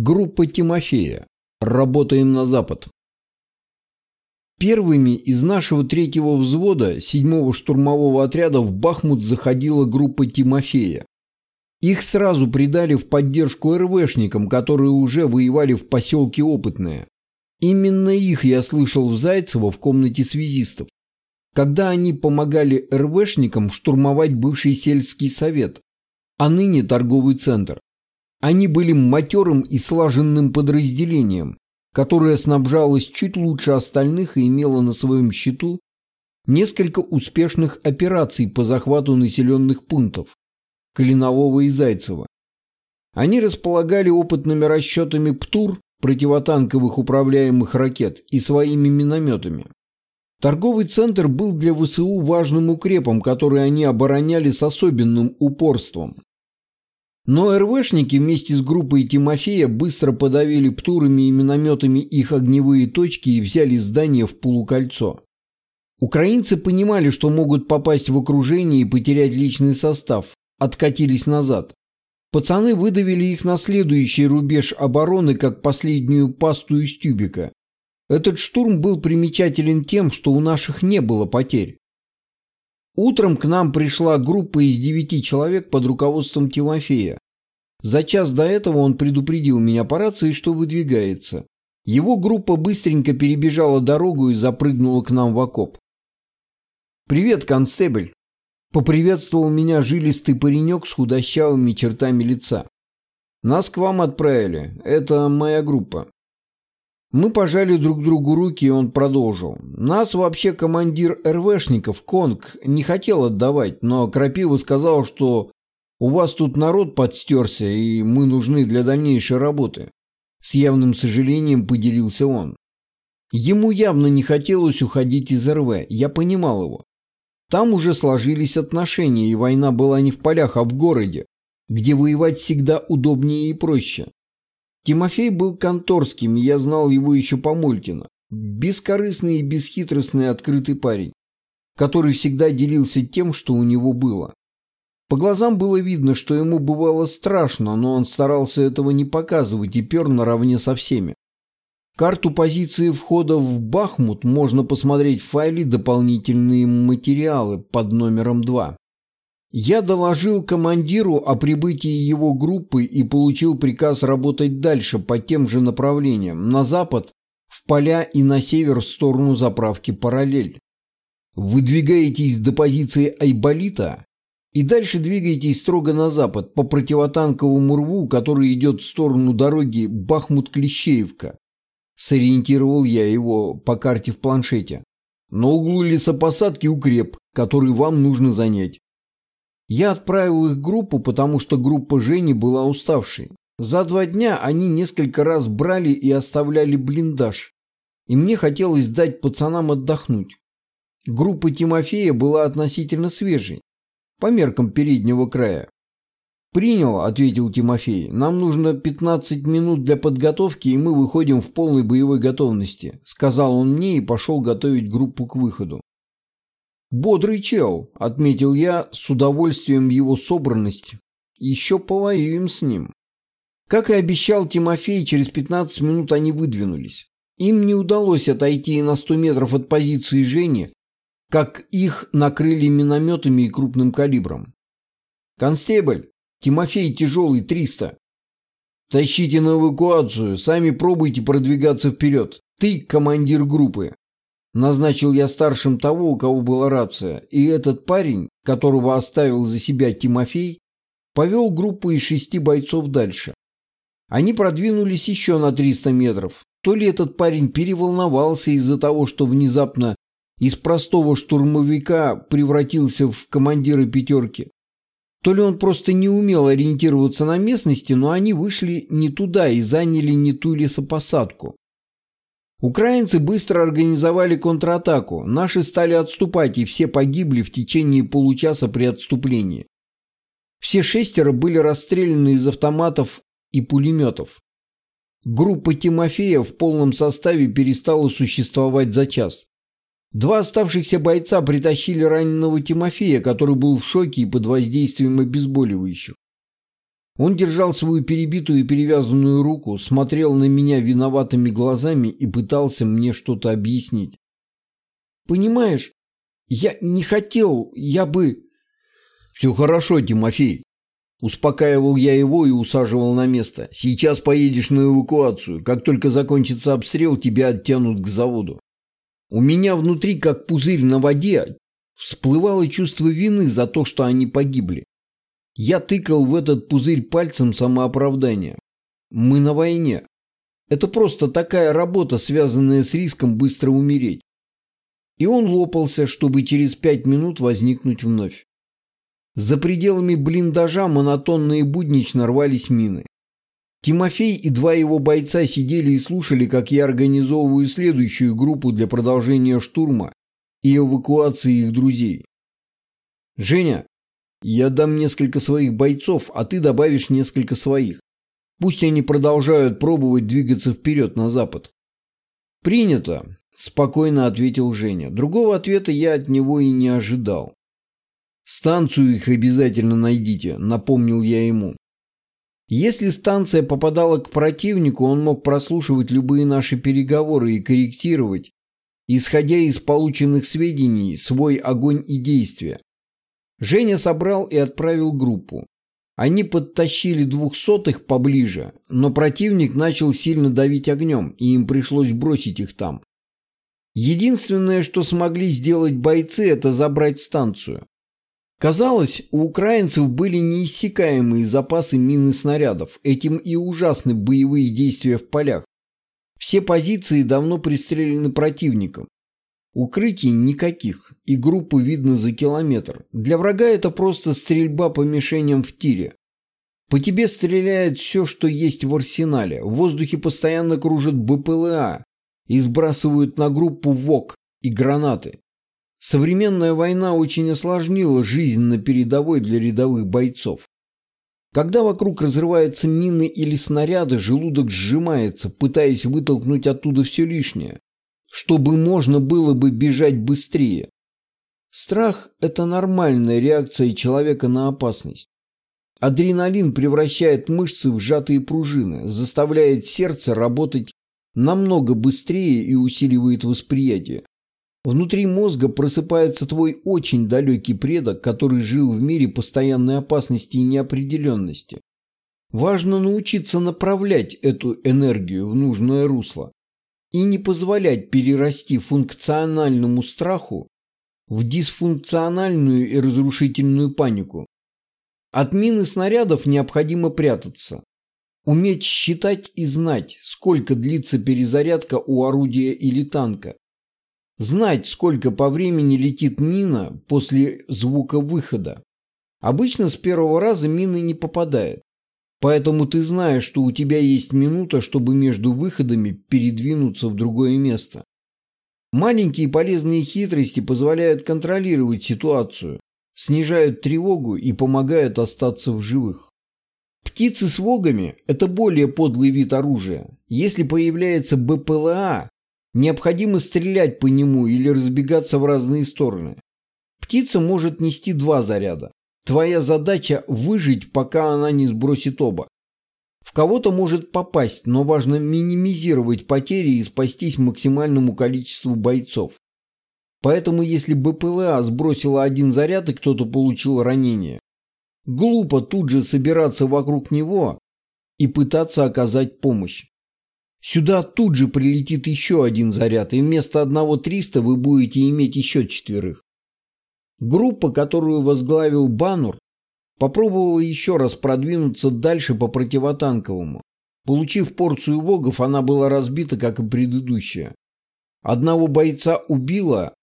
Группа Тимофея. Работаем на запад. Первыми из нашего третьего взвода, седьмого штурмового отряда в Бахмут заходила группа Тимофея. Их сразу придали в поддержку РВшникам, которые уже воевали в поселке Опытное. Именно их я слышал в Зайцево в комнате связистов, когда они помогали РВшникам штурмовать бывший сельский совет, а ныне торговый центр. Они были матерым и слаженным подразделением, которое снабжалось чуть лучше остальных и имело на своем счету несколько успешных операций по захвату населенных пунктов Калинового и Зайцева. Они располагали опытными расчетами ПТУР, противотанковых управляемых ракет и своими минометами. Торговый центр был для ВСУ важным укрепом, который они обороняли с особенным упорством. Но РВшники вместе с группой Тимофея быстро подавили птурами и минометами их огневые точки и взяли здание в полукольцо. Украинцы понимали, что могут попасть в окружение и потерять личный состав, откатились назад. Пацаны выдавили их на следующий рубеж обороны, как последнюю пасту из тюбика. Этот штурм был примечателен тем, что у наших не было потерь. Утром к нам пришла группа из девяти человек под руководством Тимофея. За час до этого он предупредил меня по рации, что выдвигается. Его группа быстренько перебежала дорогу и запрыгнула к нам в окоп. «Привет, констебль!» Поприветствовал меня жилистый паренек с худощавыми чертами лица. «Нас к вам отправили. Это моя группа. Мы пожали друг другу руки, и он продолжил. Нас вообще командир РВшников, Конг, не хотел отдавать, но Крапива сказал, что у вас тут народ подстерся, и мы нужны для дальнейшей работы. С явным сожалением поделился он. Ему явно не хотелось уходить из РВ, я понимал его. Там уже сложились отношения, и война была не в полях, а в городе, где воевать всегда удобнее и проще. Тимофей был конторским, и я знал его еще по Молькину. Бескорыстный и бесхитростный открытый парень, который всегда делился тем, что у него было. По глазам было видно, что ему бывало страшно, но он старался этого не показывать и пер наравне со всеми. Карту позиции входа в Бахмут можно посмотреть в файле «Дополнительные материалы» под номером 2. Я доложил командиру о прибытии его группы и получил приказ работать дальше по тем же направлениям, на запад, в поля и на север в сторону заправки «Параллель». Выдвигаетесь до позиции Айболита и дальше двигаетесь строго на запад по противотанковому рву, который идет в сторону дороги Бахмут-Клещеевка. Сориентировал я его по карте в планшете. На углу лесопосадки укреп, который вам нужно занять. Я отправил их группу, потому что группа Жени была уставшей. За два дня они несколько раз брали и оставляли блиндаж. И мне хотелось дать пацанам отдохнуть. Группа Тимофея была относительно свежей, по меркам переднего края. «Принял», — ответил Тимофей. «Нам нужно 15 минут для подготовки, и мы выходим в полной боевой готовности», — сказал он мне и пошел готовить группу к выходу. «Бодрый чел», — отметил я с удовольствием его собранность. «Еще повоюем с ним». Как и обещал Тимофей, через 15 минут они выдвинулись. Им не удалось отойти на 100 метров от позиции Жени, как их накрыли минометами и крупным калибром. «Констебль, Тимофей тяжелый, 300. Тащите на эвакуацию, сами пробуйте продвигаться вперед. Ты командир группы. Назначил я старшим того, у кого была рация, и этот парень, которого оставил за себя Тимофей, повел группу из шести бойцов дальше. Они продвинулись еще на 300 метров. То ли этот парень переволновался из-за того, что внезапно из простого штурмовика превратился в командира пятерки, то ли он просто не умел ориентироваться на местности, но они вышли не туда и заняли не ту лесопосадку. Украинцы быстро организовали контратаку, наши стали отступать, и все погибли в течение получаса при отступлении. Все шестеро были расстреляны из автоматов и пулеметов. Группа Тимофея в полном составе перестала существовать за час. Два оставшихся бойца притащили раненого Тимофея, который был в шоке и под воздействием обезболивающих. Он держал свою перебитую и перевязанную руку, смотрел на меня виноватыми глазами и пытался мне что-то объяснить. «Понимаешь, я не хотел, я бы...» «Все хорошо, Тимофей». Успокаивал я его и усаживал на место. «Сейчас поедешь на эвакуацию. Как только закончится обстрел, тебя оттянут к заводу». У меня внутри, как пузырь на воде, всплывало чувство вины за то, что они погибли. Я тыкал в этот пузырь пальцем самооправдания. Мы на войне. Это просто такая работа, связанная с риском быстро умереть. И он лопался, чтобы через пять минут возникнуть вновь. За пределами блиндажа монотонно и буднично рвались мины. Тимофей и два его бойца сидели и слушали, как я организовываю следующую группу для продолжения штурма и эвакуации их друзей. «Женя, я дам несколько своих бойцов, а ты добавишь несколько своих. Пусть они продолжают пробовать двигаться вперед на запад. Принято, спокойно ответил Женя. Другого ответа я от него и не ожидал. Станцию их обязательно найдите, напомнил я ему. Если станция попадала к противнику, он мог прослушивать любые наши переговоры и корректировать, исходя из полученных сведений, свой огонь и действия. Женя собрал и отправил группу. Они подтащили двухсотых поближе, но противник начал сильно давить огнем, и им пришлось бросить их там. Единственное, что смогли сделать бойцы, это забрать станцию. Казалось, у украинцев были неиссякаемые запасы мин и снарядов, этим и ужасны боевые действия в полях. Все позиции давно пристрелены противником. Укрытий никаких, и группу видно за километр. Для врага это просто стрельба по мишеням в тире. По тебе стреляет все, что есть в арсенале. В воздухе постоянно кружат БПЛА и сбрасывают на группу ВОК и гранаты. Современная война очень осложнила жизнь на передовой для рядовых бойцов. Когда вокруг разрываются мины или снаряды, желудок сжимается, пытаясь вытолкнуть оттуда все лишнее чтобы можно было бы бежать быстрее. Страх – это нормальная реакция человека на опасность. Адреналин превращает мышцы в сжатые пружины, заставляет сердце работать намного быстрее и усиливает восприятие. Внутри мозга просыпается твой очень далекий предок, который жил в мире постоянной опасности и неопределенности. Важно научиться направлять эту энергию в нужное русло и не позволять перерасти функциональному страху в дисфункциональную и разрушительную панику. От мин и снарядов необходимо прятаться. Уметь считать и знать, сколько длится перезарядка у орудия или танка. Знать, сколько по времени летит мина после звука выхода. Обычно с первого раза мины не попадает. Поэтому ты знаешь, что у тебя есть минута, чтобы между выходами передвинуться в другое место. Маленькие полезные хитрости позволяют контролировать ситуацию, снижают тревогу и помогают остаться в живых. Птицы с вогами – это более подлый вид оружия. Если появляется БПЛА, необходимо стрелять по нему или разбегаться в разные стороны. Птица может нести два заряда. Твоя задача выжить, пока она не сбросит оба. В кого-то может попасть, но важно минимизировать потери и спастись максимальному количеству бойцов. Поэтому если БПЛА сбросила один заряд и кто-то получил ранение, глупо тут же собираться вокруг него и пытаться оказать помощь. Сюда тут же прилетит еще один заряд, и вместо одного 300 вы будете иметь еще четверых. Группа, которую возглавил Банур, попробовала еще раз продвинуться дальше по противотанковому. Получив порцию вогов, она была разбита, как и предыдущая. Одного бойца убила,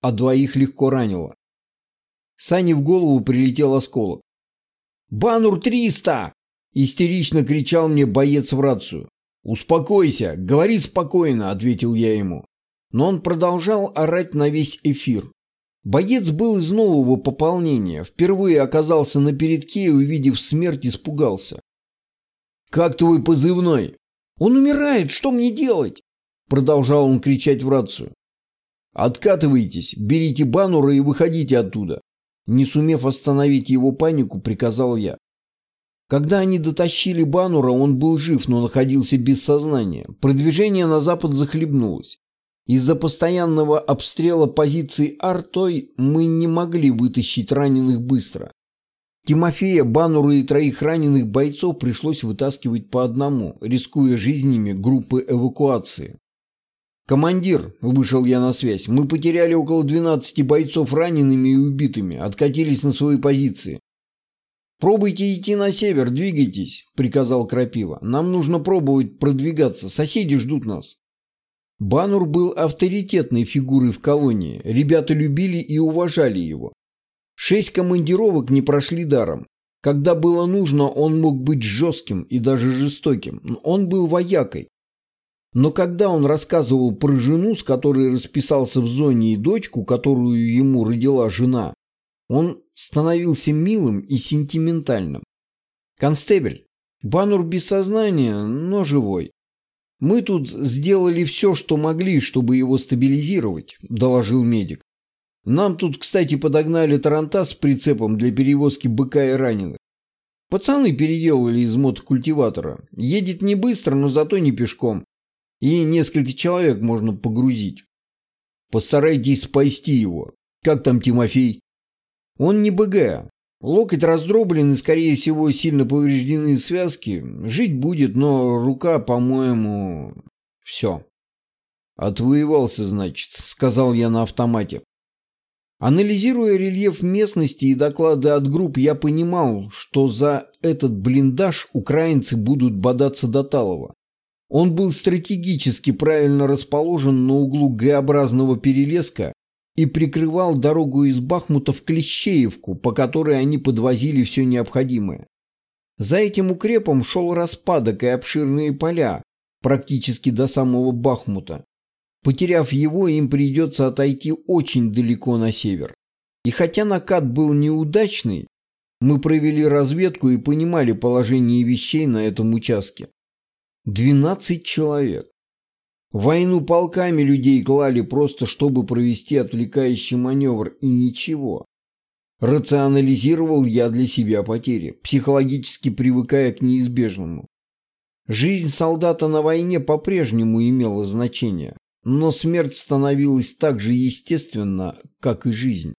а двоих легко ранила. Сане в голову прилетел осколок. «Банур 300!» – истерично кричал мне боец в рацию. «Успокойся, говори спокойно», – ответил я ему. Но он продолжал орать на весь эфир. Боец был из нового пополнения, впервые оказался на передке и, увидев смерть, испугался. «Как твой позывной?» «Он умирает, что мне делать?» Продолжал он кричать в рацию. «Откатывайтесь, берите банура и выходите оттуда». Не сумев остановить его панику, приказал я. Когда они дотащили Банура, он был жив, но находился без сознания. Продвижение на запад захлебнулось. Из-за постоянного обстрела позиций артой мы не могли вытащить раненых быстро. Тимофея, Банура и троих раненых бойцов пришлось вытаскивать по одному, рискуя жизнями группы эвакуации. «Командир», — вышел я на связь, — «мы потеряли около 12 бойцов ранеными и убитыми, откатились на свои позиции. «Пробуйте идти на север, двигайтесь», — приказал Крапива. «Нам нужно пробовать продвигаться, соседи ждут нас». Банур был авторитетной фигурой в колонии, ребята любили и уважали его. Шесть командировок не прошли даром. Когда было нужно, он мог быть жестким и даже жестоким. Он был воякой. Но когда он рассказывал про жену, с которой расписался в зоне, и дочку, которую ему родила жена, он становился милым и сентиментальным. «Констебель, Банур без сознания, но живой. Мы тут сделали все, что могли, чтобы его стабилизировать», – доложил медик. «Нам тут, кстати, подогнали тарантас с прицепом для перевозки быка и раненых. Пацаны переделали из мотокультиватора. Едет не быстро, но зато не пешком. И несколько человек можно погрузить. Постарайтесь спасти его. Как там Тимофей? Он не БГ. Локоть раздроблен и, скорее всего, сильно повреждены связки. Жить будет, но рука, по-моему... Все. Отвоевался, значит, сказал я на автомате. Анализируя рельеф местности и доклады от групп, я понимал, что за этот блиндаж украинцы будут бодаться до Талова. Он был стратегически правильно расположен на углу Г-образного перелеска и прикрывал дорогу из Бахмута в Клещеевку, по которой они подвозили все необходимое. За этим укрепом шел распадок и обширные поля, практически до самого Бахмута. Потеряв его, им придется отойти очень далеко на север. И хотя накат был неудачный, мы провели разведку и понимали положение вещей на этом участке. 12 человек. Войну полками людей клали просто, чтобы провести отвлекающий маневр, и ничего. Рационализировал я для себя потери, психологически привыкая к неизбежному. Жизнь солдата на войне по-прежнему имела значение, но смерть становилась так же естественна, как и жизнь.